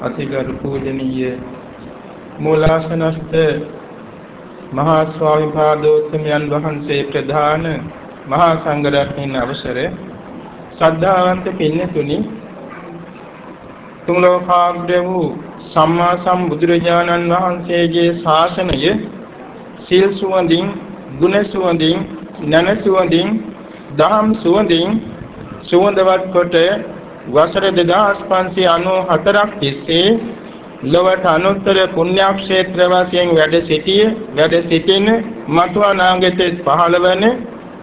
අතිගරු පූජනීය මූලාසනස්ත මහා ස්වාමීපාදෝත්තමයන් වහන්සේ ප්‍රධාන මහා සංඝරත්නයන් අවසරේ ශ්‍රද්ධාවන්ත පින්නතුනි තුන් ලෝකාග්‍ර වූ සම්මා සම්බුදුරජාණන් වහන්සේගේ ශාසනය සීල් සුවඳින් ගුණ සුවඳින් නන සුවඳින් දහම් සුවඳින් සුවඳවත් කොට වසර 2594ක් තිස්සේ ලොවට අනුත්තර පුණ්‍යක්ෂේත්‍ර වශයෙන් වැඩ සිටිය වැඩ සිටින මතු අනාගතයේ පහළවන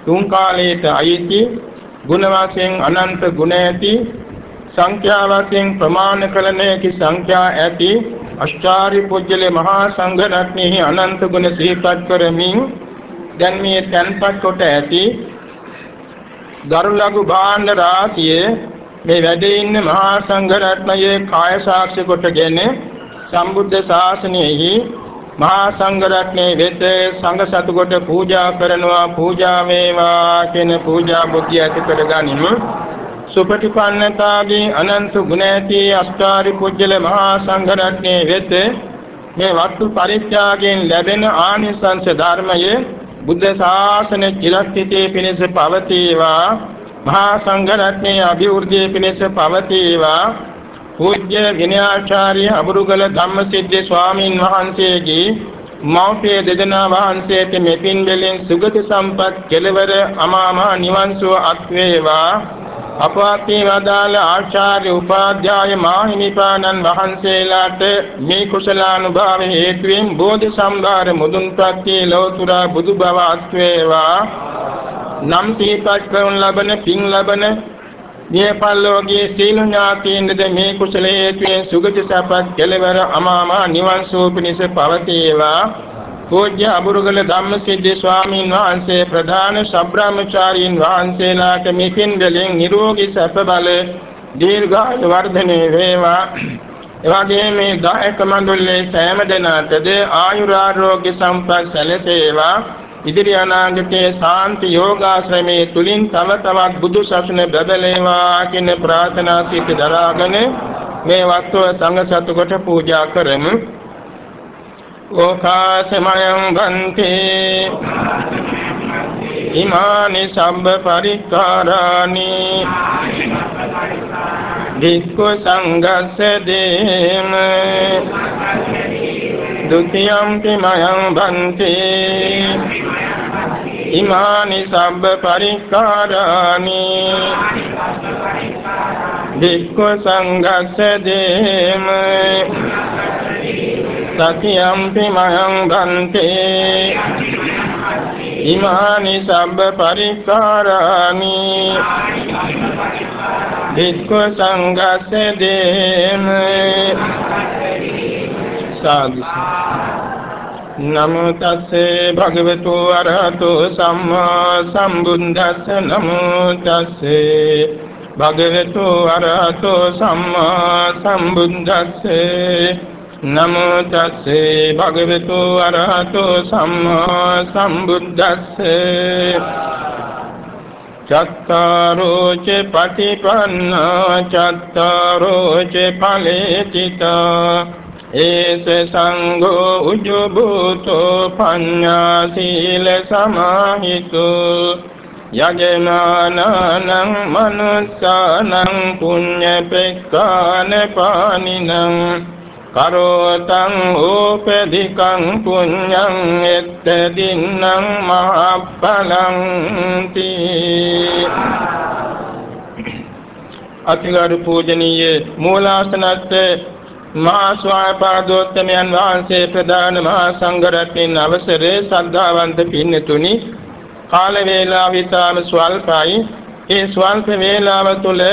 තුන් කාලයට අයිති ගුණ වශයෙන් අනන්ත ගුණ ඇති සංඛ්‍යා වශයෙන් ප්‍රමාණ කළ නොහැකි සංඛ්‍යා ඇති අෂ්ටාරි පුජ්‍යල මහා සංඝ රත්නෙහි අනන්ත ගුණ සිහිපත් කරමින් දැන් මේ තන්පත් කොට ඇති දරුලගු භාණ්ඩ රාශිය මේ වැඩ ඉන්න මහා සංඝ රත්නයේ කාය සාක්ෂි කොටගෙන සම්බුද්ධ ශාසනයෙහි මහා සංඝ රත්නයේ වෙත සංඝ සතු කොට පූජා කරනවා පූජා වේවා කියන පූජා බුද්ධිය ඇති කරගනිමු. සුපටිපන්නතාගේ අනන්ත ගුණ ඇති අෂ්ටාරි පුජ්‍යල මහා සංඝ රත්නයේ වෙත මේ වස්තු පරිත්‍යාගයෙන් ලැබෙන ආනිසංස ධර්මයේ බුද්ධ ශාසන චිරස්ථිතේ පිණිස පවතිවා. මහා සංඝ රත්නයේ අභිවෘද්ධිය පිණිස පවතිවා. පූජ්‍ය විනයාචාර්ය අබුරුගල ධම්මසිද්ධි ස්වාමීන් වහන්සේගේ මෞපිය දෙදෙනා වහන්සේට මෙපින් වලින් සුගති සම්පත් කෙලවර අමාමහ නිවන් සුව අත් වේවා අපවාපී වදාළ ආචාර්ය උපාධ්‍යාය මාහිමිපාණන් වහන්සේලාට මේ කුසලානුභාව හේතුවෙන් බෝධි සම්භාර මුදුන්පත් ලෝතුරා බුදු බව අත් වේවා නම් සිහිපත් කරන ලබන පින් ලබන මේ පල්ලෝගේ සීල ඥාතීන්ද මේ කුසල හේතුයෙන් සුගති සපත් කෙලවර අමාම නිවන් සුව පිණිස පවතිවා. පූජ්‍ය අබුරුගල ධම්මසිද්ධි ස්වාමීන් වහන්සේ ප්‍රධාන ශබ්‍රාමචාරීන් වහන්සේලාට මෙපින් වලින් නිරෝගී සැප බල දීර්ඝායු වර්ධනය වේවා. එවැගේ මේ දායක මණ්ඩලයේ සෑම දෙනාටද ආයුරාෝග්‍ය සම්පත් සැලසේවා. ඉදිරි අනාගතයේ ශාන්ති යෝගාශ්‍රමයේ තුලින් තව තවත් බුදු සසුන බබලේවා කියන ප්‍රාර්ථනා සිත දරාගෙන මේ වස්තුව සංඝ සතු කොට පූජා කරමු. ඕකාසමයං බන්ති ඉමානි සම්බ පරික්කාරානි. වික්ඛු සංඝස්ස දේම. දුතියම්පි මයං බන්ති. ඉමානි සබ්බ පරික්කාරානි. දික්ඛු සංඝස්ස දේම. සතියම්පි මයං බන්ති. ඉමානි සබ්බ පරික්කාරානි. දික්ඛු සංඝස්ස දේම. සාදු නමෝ තස්සේ භගවතු අරහතු සම්මා සම්බුද්දස්ස නමෝ තස්සේ භගවතු අරහතු සම්මා සම්බුද්දස්සේ නමෝ තස්සේ භගවතු අරහතු සම්මා සම්බුද්දස්සේ චත්තාරෝ ච පටිපන්නා චත්තාරෝ ච ඵලේතිතා ඒස සංඝෝ උජ්ජබුතෝ පඤ්ඤා සීල සමාහිතෝ යජනානං මනුස්සානං පුඤ්ඤපෙක්ඛාන පානිනං කරෝතං ඕපදිකං පුඤ්ඤං එත්තදින්නම් මහප්පලං තී අතිගරු පූජනීය මූලාසනත් මහා ස්වාමීපාදෝත්තමයන් වහන්සේ ප්‍රදාන මහා සංඝ රත්නයන් අවසරේ ශ්‍රද්ධාවන්ත පින්නතුනි කාල වේලාව විතාම ස්වල්පයි. ඒ ස්වල්ප වේලාව තුළ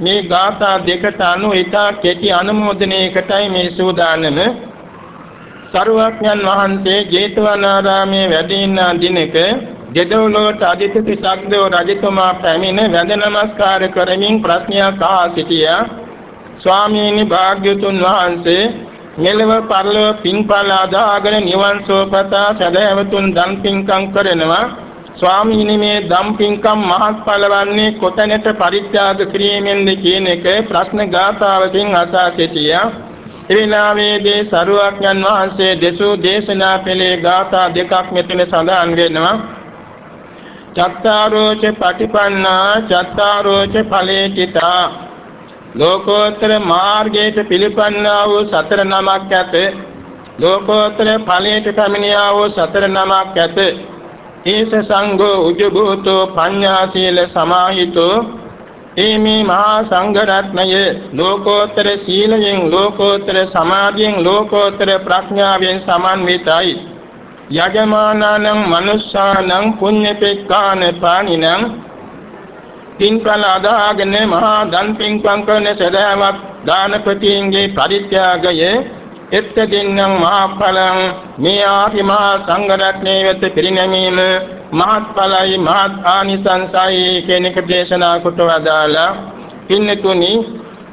මේ ගාථා දෙකට අනුව ඊටා කෙටි අනුමෝදනයකටයි මේ සූදානම. සරුවඥන් වහන්සේ ජේතවනාරාමයේ වැඩ ඉන්න දිනක දෙදොලොවට අදිත සක්දේව රජතුමා පැමිණ වැඳ නමස්කාර කරමින් ප්‍රශ්නයක් අහා සිටියා. ස්වාමීනි භාග්‍යතුන් වහන්සේ මෙලව පරලොව පින්පල අදාගෙන නිවන් සෝපතා සදහැවතුන් දන් පින්කම් කරනවා. ස්වාමීනි මේ දම් පින්කම් මහත්ඵල වන්නේ කොතැනට පරිත්‍යාග කිරීමෙන්ද කියන එක ප්‍රශ්න ගාථාවකින් අසා සිටියා. එවිලාවේදී සරුවක්ඥන් වහන්සේ දෙසූ දේශනා පෙළේ ගාථා දෙකක් මෙතන සඳහන් වෙනවා. චත්තාරෝච පටිපන්නා චත්තාරෝච ඵලේතිතා ලෝකෝත්තර මාර්ගයට පිළිපන්නා වූ සතර නමක් ඇත. ලෝකෝත්තර ඵලයට පැමිණියා වූ සතර නමක් ඇත. ඒස සංඝෝ උජභූතෝ පඤ්ඤා සීල සමාහිතෝ. ඒමේ මහා සංඝ රත්නය ලෝකෝත්තර සීලයෙන් ලෝකෝත්තර සමාධියෙන් ලෝකෝත්තර ප්‍රඥාවෙන් සමන්විතයි. යජමානානං මනුෂ්‍යානං පුඤ්ඤපෙක්ඛාන පානිනං පින්කල අදාගෙන මහා දන් පින්කම් කරන සදාවක් දානපතියන්ගේ පරිත්‍යාගයේ එත්තදින්නම් මහා ඵලං මේ ආදි මහා සංඝ රත්නයේ වෙත පිරිනැමීම මහත් ඵලයි මහත් ආනිසංසයි කියන එක දේශනා කොට වදාලා පින්නතුනි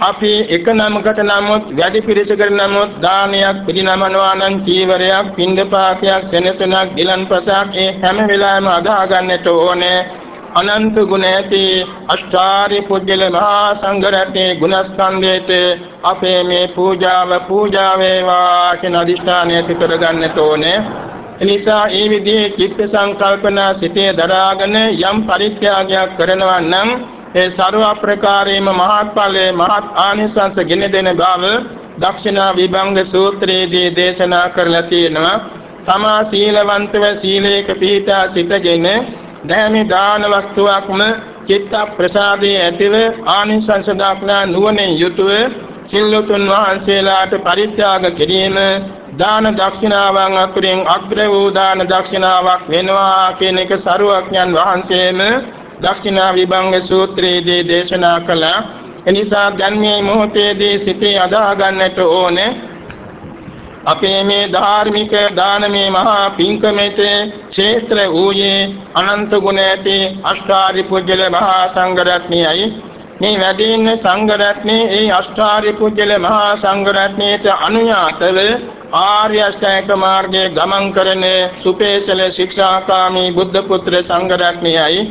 අපි එක නමකට නමුත් වැඩි පිරිසකට නමුත් දානයක් පිළිනමනවා නම් චීවරයක් පින්දපාතයක් සෙනසුනක් ගිලන්පසක් ඒ හැම වෙලාවෙම අදා ගන්නට ඕනේ. අනන්ත ගුණ ඇති අෂ්ටාරි පුජ්‍යල මහා සංඝරත්නයේ ගුණස්කන්ධයට අපේ මේ පූජාව පූජා වේවා කියන අදිෂ්ඨානය ඇති කරගන්නට ඕනේ. එනිසා ඒ විදිහේ චිත්ත සංකල්පනා සිතේ දරාගෙන යම් පරිත්‍යාගයක් කරනවා නම් ඒ ਸਰව ප්‍රකාරේම මහත්ඵලයේ මහත් ආනිසංස ගෙන දෙන බව දක්ෂිනා විභංග සූත්‍රයේදී දේශනා කරලා තියෙනවා. තමා සීලවන්තව සීලේක පිහිටා සිටගෙන දැමි දාන වස්තුවක්ම චිත්ත ප්‍රසාදයේ ඇතිව ආනිසංස දක්නා නුවණින් යුතුව සිල්ලුතුන් වහන්සේලාට පරිත්‍යාග කිරීම දාන දක්ෂිනාවන් අතුරින් අග්‍ර වූ දාන දක්ෂිනාවක් වෙනවා කියන එක සරුවඥන් වහන්සේම දක්ෂිනා විභංග සූත්‍රයේදී දේශනා කළා. එනිසා දැන් මේ මොහොතේදී සිතේ අදා ගන්නට ඕනේ අපේ මේ ධාර්මික දානමේ මහා පින්කමෙත ක්ෂේත්‍ර වූයේ අනන්ත ගුණ ඇති අෂ්ටාරි පුජ්‍යල මහා සංඝ රත්නයයි මේ වැඩින්න සංඝ රත්නේ ඒ අෂ්ටාරි පුජ්‍යල මහා සංඝ රත්නයේට අනුයාතව ආර්ය අෂ්ටාංග මාර්ගයේ ගමන් කරන සුපේසල ශික්ෂාකාමී බුද්ධ පුත්‍ර සංඝ රත්නයයි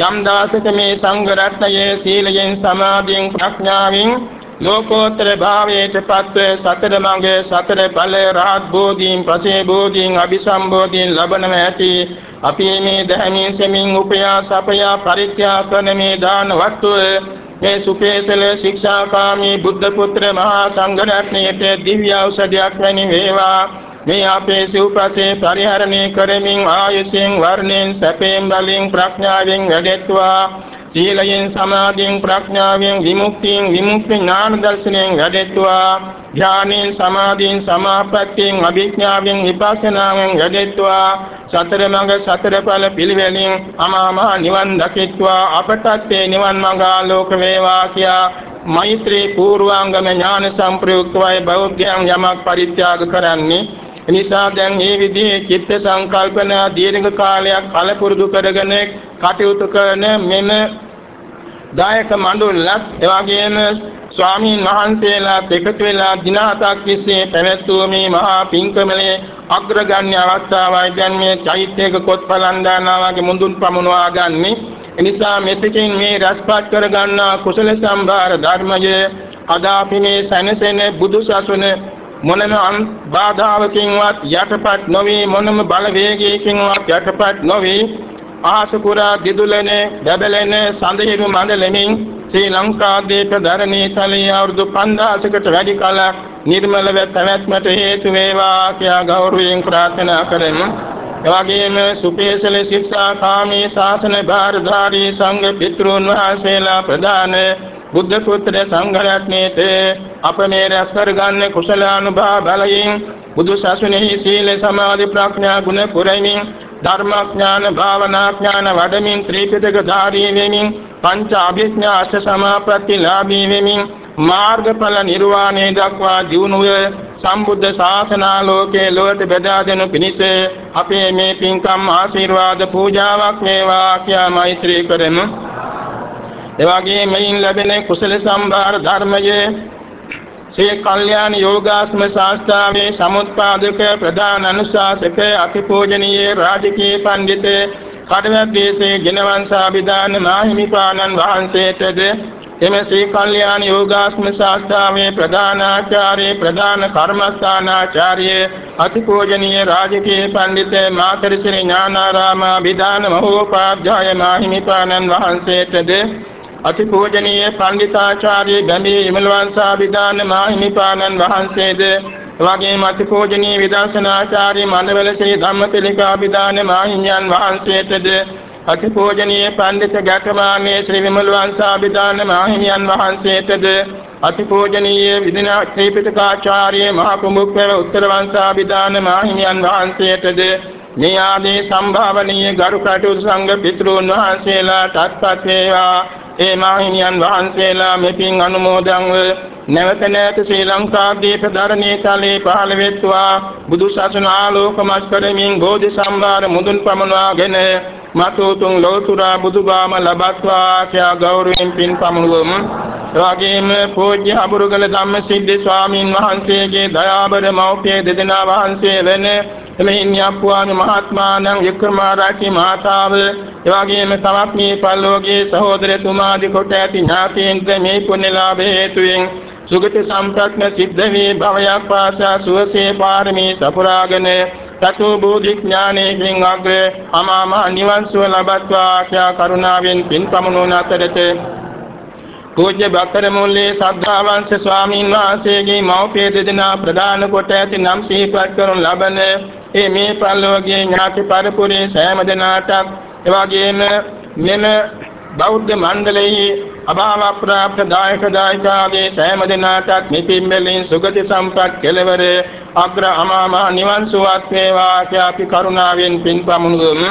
යම් දාසක මේ සංඝ රත්නයේ සීලයෙන් සමාධියෙන් ප්‍රඥාවෙන් ලෝකෝත්තර භාවයට පත්ව සතර මඟ සතර ඵල රහත් බෝධීන් පසේ බෝධීන් අபிසම්බෝධීන් ලබනම ඇති. අපි මේ දහමින් සෙමින් උපයා සපයා පරිත්‍යාග කරන මේ දාන වස්තුව මේ සුපේසල ශික්ෂාකාමී බුද්ධ පුත්‍ර මහා සංඝ රත්නයේ දිව්‍ය ඖෂධයක් වැනි වේවා. මේ අපේ සිව්පසේ පරිහරණය කරමින් ආයසෙන් වර්ණෙන් සැපෙන් බලෙන් ප්‍රඥාවෙන් වැඩෙත්වා. සීලයෙන් සමාධියෙන් ප්‍රඥාවෙන් විමුක්තියෙන් විමුක්ති ඥාන දර්ශනයෙන් වැඩෙත්වා. ඥානෙන් සමාධියෙන් සමාපත්තියෙන් අභිඥාවෙන් විපස්සනාවෙන් වැඩෙත්වා. සතර මඟ සතර ඵල පිළිවෙලින් අමා මහ නිවන් දකිත්වා. අපටත් මේ නිවන් මඟ ආලෝක වේවා කියා මෛත්‍රී පූර්වාංගම ඥාන සම්ප්‍රයුක්තවයි බෞද්ධයන් යමක් පරිත්‍යාග කරන්නේ. එනිසා දැන් මේ විදිහේ චිත්ත සංකල්පන දීර්ඝ කාලයක් පළපුරුදු කරගෙන කටයුතු කරන මෙම දායක මණ්ඩලත් එවාගෙම ස්වාමීන් වහන්සේලාත් එකතු වෙලා දින හතක් තිස්සේ පැවැත්වූ මේ මහා පින්කමලේ අග්‍රගණ්‍ය අවස්ථාවයි දැන් මේ චෛත්‍යක කොත්පලන් දානවා වගේ මුඳුන් පමුණවා ගන්නේ. එනිසා මෙතකින් මේ රසපත් කර ගන්නා කුසල සම්භාර ධර්මයේ අදාපි මේ සැනසෙන බුදු සසුන මොනම බාධාවකින්වත් යටපත් නොවි මොනම බලවේගයකින්වත් යටපත් නොවි ආසකුරා දිදුලනේ බබලනේ සඳහිරු මණ්ඩලෙමින් ශ්‍රී ලංකාදීප ධරණී තලයේ අවුරුදු 5000කට වැඩි කාලයක් නිර්මලව පැවැත්මට හේතු වේවා කියා ගෞරවයෙන් ප්‍රාර්ථනා කරමු. එවැගේම සුපේසල ශික්ෂා කාමී ශාසන භාරධාරී සංඝ පිටුන් වහන්සේලා ප්‍රදාන බුද්ධ පුත්‍ර සංඝ රත්නයේ අප මේ රැස් කරගන්න කුසලානුභව බලයෙන් බුදු සසුනේහි සීල සමාධි ප්‍රඥා ගුණ පුරමින් ධර්මඥාන භාවනා ඥාන වඩමින් ත්‍රිපිටක ධාරී වෙමින් පංච අභිඥා අෂ්ට සමාපatti ලාභී වෙමින් මාර්ගඵල නිර්වාණය දක්වා දියුණුව සම්බුද්ධ ශාසනාලෝකයේ ලොවට බෙදා දෙනු පිණිස අපේ මේ පින්කම් ආශිර්වාද පූජාවක් වේවා කියා මෛත්‍රී කරමු. එවාගේ මෙයින් ලැබෙන කුසල සම්භාර ධර්මයේ ශ්‍රී කල්යාණ යෝගාස්ම ශාස්ත්‍රාවේ සමුත්පාදක ප්‍රධාන අනුශාසක අතිපූජනීය රාජකීය පඬිතුක කඩවැද්දේ ජනවංශාභිදාන මාහිමිපාණන් වහන්සේටද එම ශ්‍රී කල්යාණ යෝගාස්ම ශාස්ත්‍රාවේ ප්‍රධානාචාර්ය ප්‍රධාන කර්මස්ථානාචාර්ය අතිපූජනීය රාජකීය පඬිත මාතරිසිරි ඥානාරාම අභිදාන මහෝපාධ්‍යාය මාහිමිපාණන් වහන්සේටද අතිපූජනීය පඬිතාචාර්ය ගම්බී විමලවංශාභිදාන මාහිමිපාණන් වහන්සේද? එවැගේම අතිපූජනීය විදර්ශනාචාර්ය මණ්ඩවල ශ්‍රී ධම්මතිලකාභිදාන මාහිමියන් වහන්සේටද? අතිපූජනීය පඬිත ගැටමානේ ශ්‍රී විමල වංශාභිදාන මාහිමියන් වහන්සේටද? අතිපූජනීය විදිනා ත්‍රිපිටකාචාර්ය මහ කුඹුක්කර උත්තර වංශාභිදාන මාහිමියන් වහන්සේටද? මේ ආදී සම්භාවනීය ගරු කටයුතු සංඝ පිතෘන් වහන්සේලාට අත්පත් වේවා. ඒ මාහිමියන් වහන්සේලා මෙපින් අනුමෝදන්ව නැවත නැවත ශ්‍රී ලංකාදීප ධරණී තලයේ පහළ වෙත්වා බුදු සසුන ආලෝකමත් කරමින් බෝධි සම්භාර මුදුන් පමුණවාගෙන මතුතුන් ලෝතුරා බුදුබාම ලබත්වා කියා ගෞරවයෙන් පින් පමුණුවමු. එවාගේම පූජ්‍ය අබුරුගල ධම්මසිද්ධි ස්වාමීන් වහන්සේගේ දයාබර මෞපිය දෙදෙනා වහන්සේ වෙන එමෙහින් යප්පුවාමි මහත්මාණන් වික්‍රමාරාචි මාතාව එවාගේම තවත් මේ පල්ලෝගේ සහෝදරතුමාදි කොට ඇති ඥාතීන්ද මේ පුණ්‍යලාභ හේතුවෙන් සුගති සම්ප්‍රඥ සිද්ධ වේ භවයක් පාසා සුවසේ පාරමී සපුරාගෙන චතු බෝධි ඥානයෙන් අග්‍ර අමාම නිවන් සුව ලබත්වා ආශා කරුණාවෙන් පින් පමුණුන අතරත පූජ්‍ය බක්කර මුල්ලේ සද්ධාවංශ ස්වාමීන් වහන්සේගේ මෞපිය දෙදෙනා ප්‍රදාන කොට ඇති නම් සිහිපත් කරනු ලබන ඒ මේ පල්ලෝගේ ඥාති පරිපුරේ සෑම දිනාටත් එවාගේම මෙම බෞද්ධ මණ්ඩලයේ අභාව ප්‍රාප්ත දායක දායකාගේ සෑම දිනාටත් මෙපින් මෙලින් සුගති සම්පත් කෙලවර අග්‍ර අමාම නිවන් සුවත් වේවා කියලා අපි කරුණාවෙන් පින් පමුණුමු.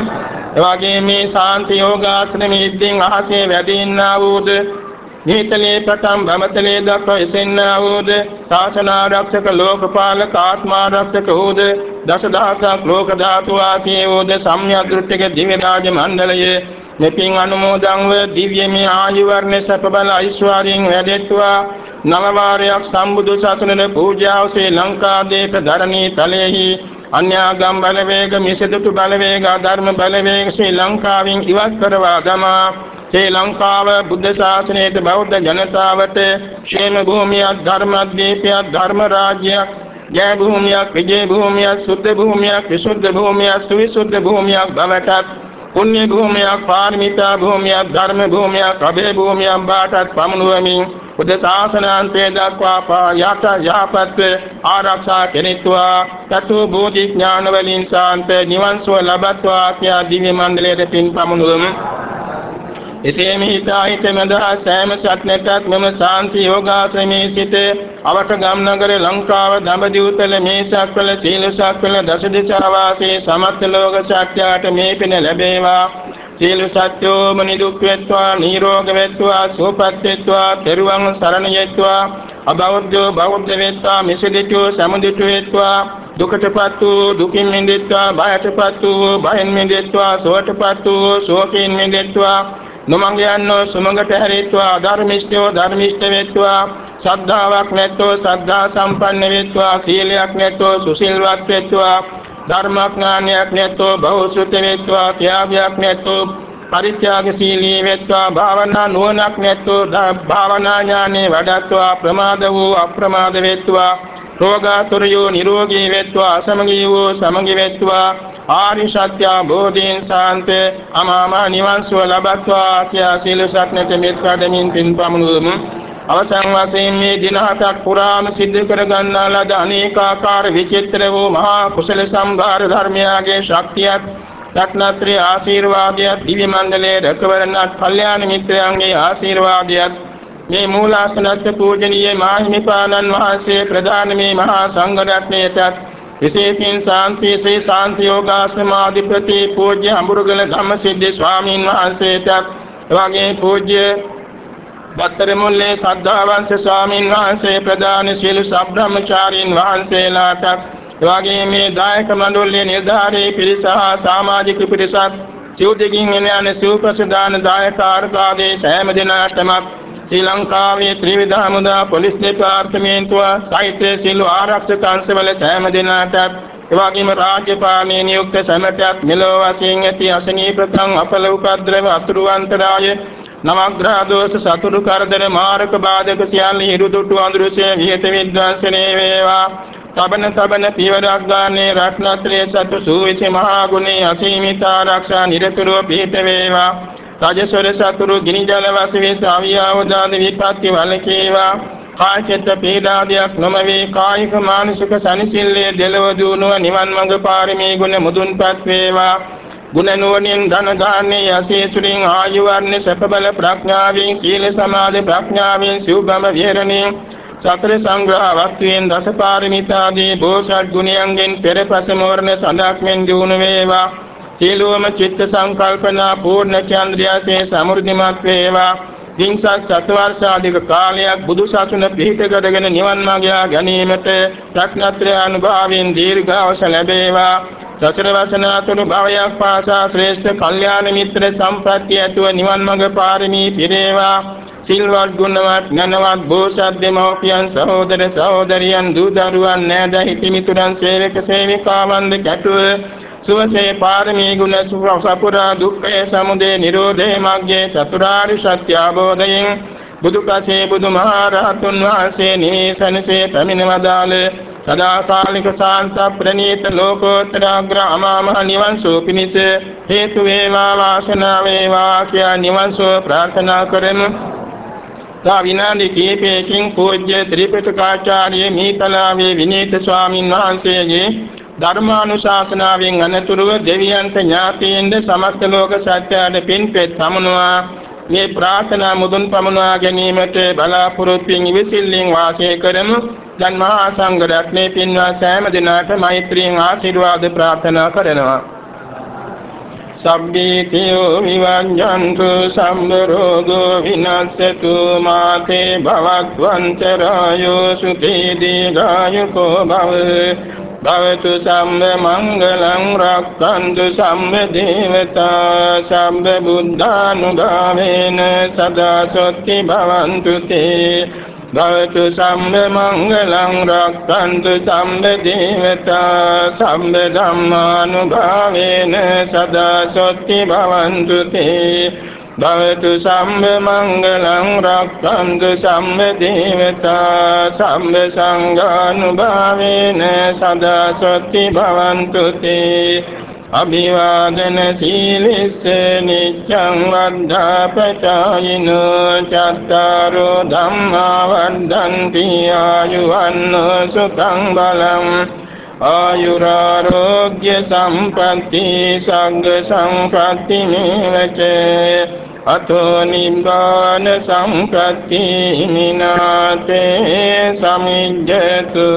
එවාගේ මේ ශාන්ති යෝගාශ්‍රමෙහිදී අහසේ වැඩින්නා වූද නීතලේ පටන් බමතලේ දක්වා එසෙන්නා වූද? ශාසන ආරක්ෂක ලෝකපාලක ආත්මාරක්ෂක වූද? දසදහසක් ලෝක ධාතු වාසී වූද? සම්‍යක් දෘෂ්ටික දිව්‍ය රාජ මණ්ඩලයේ මෙපින් අනුමෝදන්ව දිව්‍යමය ආයු වර්ණ සැප බල ඓශ්වර්යයෙන් වැඩෙත්වා. නව වාරයක් සම්බුදු සසුනේ පූජාව ශ්‍රී ලංකාදීප ධරණී තලයේහි අන්‍යාගම් බලවේග මිසදුතු බලවේග ධර්ම බලවේග ශ්‍රී ලංකාවෙන් ඉවත් කරවා දමා. ශ්‍රී ලංකාව බුද්ධ ශාසනයේ බෞද්ධ ජනතාවට ക്ഷേම භූමියක් ධර්මදීපයක් ධර්ම රාජ්‍යයක් ජය භූමියක් විජය භූමියක් සුද්ධ භූමියක් විසුද්ධ භූමියක් සවිසුද්ධ භූමියක් බවටත් පුණ්‍ය භූමියක් පාරමිතා භූමියක් ධර්ම භූමියක් අභය භූමියක් බාටත් පමුණුවමින් බුද්ධ ශාසනාන්තයේ දක්වා පායට යහපත් ආරක්ෂා කෙරෙත්වා තතු බෝධි ඥාන වලින් සාන්ත නිවන් සුව ලබත්වා කියා දිව්‍ය මණ්ඩලයේ පින් පමුණුවමු. එසේ මිහිතා හිත මඳහා සෑම සත්නකත් මෙම ශාන්ති යෝගාශ්‍රමේ සිට අවට ගම් නගර ලංකාව දඹදිව්තල මේසක්වල සීලසක්වල දසදිසා වාසී සමත්ත ලෝක සත්‍යයට මේ පින ලැබේවා. සීල සත්‍යෝම නිදුක් වෙත්වා නිරෝග වෙත්වා සුවපත් වෙත්වා පෙරුවන් සරණ යෙත්වා. අබෞද්ධ බෞද්ධ වෙත්වා මිසදිතෝ සමුදිතෝ වෙත්වා. දුකටපත් වූ දුකින් මිදෙත්වා බයටපත් වූ බයෙන් මිදෙත්වා සුවටපත් වූ සුවකින් මිදෙත්වා. නොමඟ යන්නෝ සුමඟට හැරෙත්වා ධර්මිෂ්ඨයෝ ධර්මිෂ්ඨ වෙත්වා ශ්‍රද්ධාවක් නැත්තෝ ශ්‍රද්ධා සම්පන්න වෙත්වා සීලයක් නැත්තෝ සුසිල්වත් වෙත්වා ධර්මඥානයක් නැත්තෝ බෞසුත වෙත්වා ත්‍යාගයක් නැත්තෝ පරිත්‍යාගශීලී වෙත්වා භාවනා නුවණක් නැත්තෝ භාවනා ඥානෙ වඩත්වා ප්‍රමාද වූ අප්‍රමාද වෙත්වා රෝගාතුරයෝ නිරෝගී වෙත්වා අසමගී වූ සමගී වෙත්වා ආරි සත්‍ය බෝධීන් සාන්ත අමාම නිවන් සුව ලබත්වා කියා සීල සත්‍යත මෙත්කඩමින් පින් පමුණුවමු. අවසන් වශයෙන් මේ දින හතක් පුරාම සිද්ධ කර ගන්නා ලද අනේකාකාර විචිත්‍ර වූ මහා කුසල සම්භාර ධර්මයාගේ ශක්තියත් රත්නත්‍රි ආශිර්වාදයක් දිව්‍ය මණ්ඩලයේ රැකවරණත් කල්යාණ මිත්‍රයන්ගේ ආශිර්වාදයක් මේ මූලාසනත් පූජනීය මාහිමිපාණන් වහන්සේ ප්‍රධාන මේ මහා සංඝ රත්නයටත් විශේෂයෙන් ශාන්ති ශ්‍රී ශාන්ති යෝගාශ්‍රමාධිපති පූජ්‍ය අඹුරුගල ධම්මසිද්ධි ස්වාමීන් වහන්සේටත් එවැගේ පූජ්‍ය බත්තර මුල්ලේ සද්ධාවංශ ස්වාමීන් වහන්සේ ප්‍රදාන සීල සබ්‍රහ්මචාරීන් වහන්සේලාට එවැගේ මේ දායක මණ්ඩලයේ නිර්ධාරී පිරිස හා සමාජික පිරිසක් සිව් දෙකින් එන යන සිව්පසදාන දායක ආර්කාදී සෑම දිනකටම ශ්‍රී ලංකාවේ ත්‍රිවිධ හමුදා පොලිස් දෙපාර්තමේන්තුව සහිත සියලු ආරක්ෂක අංශවල සෑම දිනකටත් එවැගේම රාජ්‍යපාලනයේ නියුක්ත සැමටත් මෙලොව වශයෙන් ඇති අසනීපකම් අපල උපද්‍රව අතුරු අන්තරාය නවග්‍රහ දෝෂ සතුරු කරදර මාරක බාධක සියල්ල හිරුදුටු අඳුරසේ විහෙත විද්වාංශනේ වේවා. තබන තබන පියවරක් ගානේ රත්නත්‍රයේ සතු සූවිසි මහා ගුණේ අසීමිත ආරක්ෂා නිරතුරුව පිහිට වේවා. රජසොර සතුරු ගිනි ජල වශයෙන් සාවියාවදාන විපත්ති වලකේවා කායික පීඩාදියක් නොමවේ. කායික මානසික සනිසිල්ලේ දෙලව දුණුව නිවන් මඟ පාරමී ගුණ මුදුන්පත් වේවා. ගුණ නුවණින් ධන දාන්නේ යසීසුරින් ආයු වර්ණ සැප බල ප්‍රඥාවෙන් සීල සමාධි ප්‍රඥාවෙන් සිව්බම විහෙරණේ සතර සංග්‍රහ වස්තුයෙන් දසපාරමිතාදී බෝසත් ගුණයන්ගෙන් පෙරපස මෝරණ සඳක්ෙන් දිනු වේවා. සීලෝම චිත්ත සංකල්පනා පූර්ණ චන්ද්‍රයාසේ සමෘද්ධිමත් වේවා. විංසත් සතවර්ෂාධික කාලයක් බුදු සසුන පිහිට කරගෙන නිවන් මාර්ගය ගැනීමට රත්නත්‍රය අනුභවයෙන් දීර්ඝාස ලැබේවා. සසර වසනාතුරු භවයක් පාසා ශ්‍රේෂ්ඨ කල්යාණ මිත්‍ර සම්ප්‍රත්‍ය ඇතුව නිවන් මඟ පාරමී පිරේවා. සිල්වත් ගුණවත් ඥානවත් බෝසත් දෙමෝපියන් සහෝදර සහෝදරියන් දූ දරුවන් නෑද හිතමිතුරන් සේවක සේවිකාවන් කැටුව සුවසේ පාරමී ගුණ සපුරා දුක්ඛේ සමුදය නිරෝධේ මග්ගේ චතුරාර්ය සත්‍ය අවබෝධයෙන් බුදුපසේ බුදුමහරහතුන් වහන්සේ නිසනසේ පැමිණවදාළ සදාකාලික ශාන්ත ප්‍රණීත ලෝකෝත්තර අග්‍ර අමාමහ නිවන් සුව පිණිස හේතු වේවා වාසනාව වේවා කියා නිවන් සුව ප්‍රාර්ථනා කරමු. තා විනාඩි කිහිපයකින් පූජ්‍ය ත්‍රිපිටකාචාර්ය මීතලාවේ විනීත ස්වාමින් වහන්සේගේ ධර්මානුශාසනාවෙන් අනතුරුව දෙවියන්ට ඥාතීන්ද සමස්ත ලෝක සත්‍යයට පින්පෙත් සමුනවා මේ ප්‍රාර්ථනා මුදුන් පමුණවා ගැනීමට බලාපොරොත්තුෙන් ඉවසිල්ලෙන් වාසය කරමු. දැන් මහා සංඝ රත්නයේ පින්වා සෑම දිනකට මෛත්‍රියෙන් ආශිර්වාද ප්‍රාර්ථනා කරනවා. සබ්බීතියෝ විවඤ්ඤන්තු සම්බ රෝගෝ විනස්සතු මාතේ භවත්වන්තරායෝ සුඛී දීඝායුකෝ භවේ. භවතු සම්ම මංගලං රක්ඛන්තු සම්ම දේවතා සම්ම බුද්ධානුගාමේන සදා සොත්ති භවන්තු තේ. භවතු සම්ම මංගලං රක්ඛන්තු සම්ම දේවතා සම්ම ධම්මානුභාවේන සදා සොත්ති භවන්තු තේ. භවතු සම්ම මංගලං රක්ඛන්තු සම්ම දේවතා සම්ම සංඝානුභාවේන සදා සොත්ති භවන්තු තේ අභිවාදන සීලිස්ස නිච්ඡං වද්ධාපචායිනෝ චත්තාරෝ ධම්මා වද්ධන්ති ආයුවන්නෝ සුඛං බලං ආයුරාරෝග්‍ය සම්පatti සංඝ සම්පatti මේවච අතෝ නිබ්බාන සම්පatti මිනාතේ සමිජ්ජතු